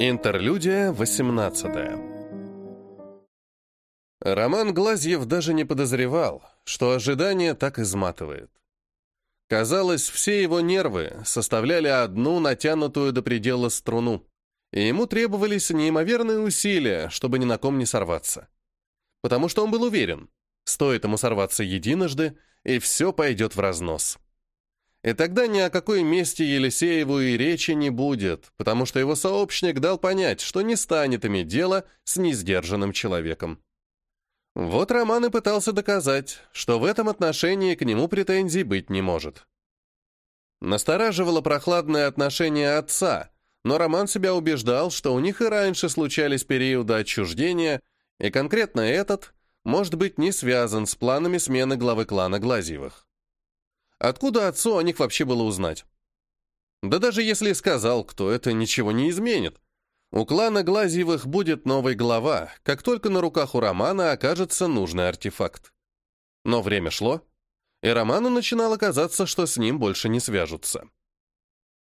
Интерлюдия 18 Роман Глазьев даже не подозревал, что ожидание так изматывает. Казалось, все его нервы составляли одну натянутую до предела струну, и ему требовались неимоверные усилия, чтобы ни на ком не сорваться. Потому что он был уверен, стоит ему сорваться единожды, и все пойдет в разнос. И тогда ни о какой месте Елисееву и речи не будет, потому что его сообщник дал понять, что не станет иметь дело с несдержанным человеком. Вот Роман и пытался доказать, что в этом отношении к нему претензий быть не может. Настораживало прохладное отношение отца, но Роман себя убеждал, что у них и раньше случались периоды отчуждения, и конкретно этот может быть не связан с планами смены главы клана Глазьевых. Откуда отцу о них вообще было узнать? Да даже если сказал, кто это ничего не изменит. У клана Глазьевых будет новый глава, как только на руках у Романа окажется нужный артефакт. Но время шло, и Роману начинало казаться, что с ним больше не свяжутся.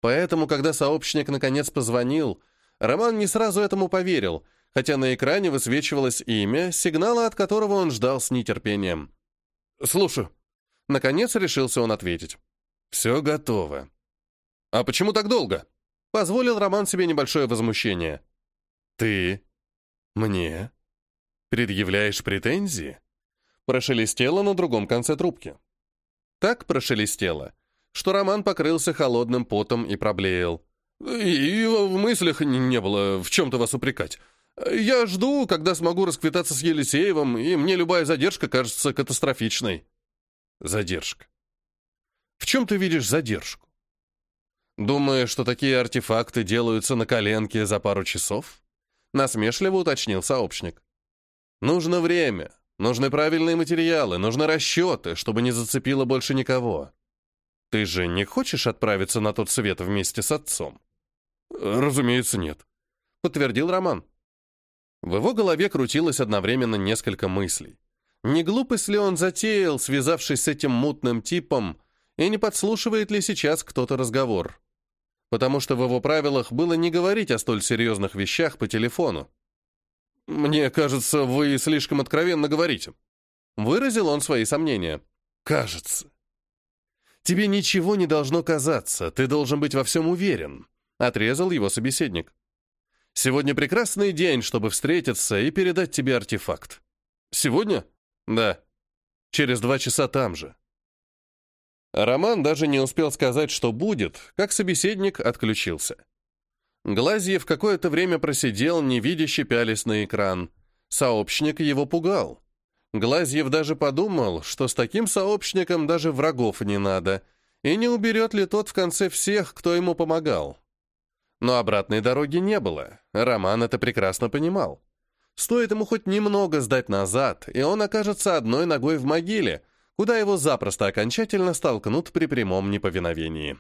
Поэтому, когда сообщник наконец позвонил, Роман не сразу этому поверил, хотя на экране высвечивалось имя, сигнала от которого он ждал с нетерпением. «Слушаю», Наконец решился он ответить. «Все готово». «А почему так долго?» Позволил Роман себе небольшое возмущение. «Ты? Мне? Предъявляешь претензии?» Прошелестело на другом конце трубки. Так прошелестело, что Роман покрылся холодным потом и проблеял. «И в мыслях не было в чем-то вас упрекать. Я жду, когда смогу расквитаться с Елисеевым, и мне любая задержка кажется катастрофичной». Задержка. В чем ты видишь задержку? Думаешь, что такие артефакты делаются на коленке за пару часов? Насмешливо уточнил сообщник. Нужно время, нужны правильные материалы, нужны расчеты, чтобы не зацепило больше никого. Ты же не хочешь отправиться на тот свет вместе с отцом? Разумеется, нет, подтвердил Роман. В его голове крутилось одновременно несколько мыслей. Не глупость ли он затеял, связавшись с этим мутным типом, и не подслушивает ли сейчас кто-то разговор? Потому что в его правилах было не говорить о столь серьезных вещах по телефону. «Мне кажется, вы слишком откровенно говорите», — выразил он свои сомнения. «Кажется». «Тебе ничего не должно казаться, ты должен быть во всем уверен», — отрезал его собеседник. «Сегодня прекрасный день, чтобы встретиться и передать тебе артефакт». «Сегодня?» Да. Через два часа там же. Роман даже не успел сказать, что будет, как собеседник отключился. Глазьев какое-то время просидел, невидяще пялись на экран. Сообщник его пугал. Глазьев даже подумал, что с таким сообщником даже врагов не надо, и не уберет ли тот в конце всех, кто ему помогал. Но обратной дороги не было, Роман это прекрасно понимал. Стоит ему хоть немного сдать назад, и он окажется одной ногой в могиле, куда его запросто окончательно столкнут при прямом неповиновении.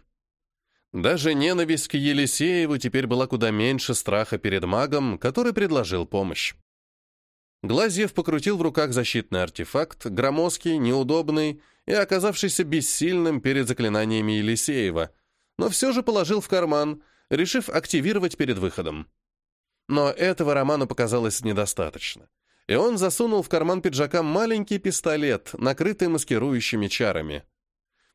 Даже ненависть к Елисееву теперь была куда меньше страха перед магом, который предложил помощь. Глазьев покрутил в руках защитный артефакт, громоздкий, неудобный и оказавшийся бессильным перед заклинаниями Елисеева, но все же положил в карман, решив активировать перед выходом. Но этого Роману показалось недостаточно. И он засунул в карман пиджака маленький пистолет, накрытый маскирующими чарами.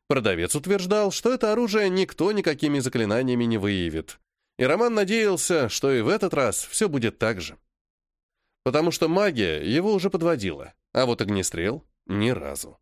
Продавец утверждал, что это оружие никто никакими заклинаниями не выявит. И Роман надеялся, что и в этот раз все будет так же. Потому что магия его уже подводила, а вот огнестрел — ни разу.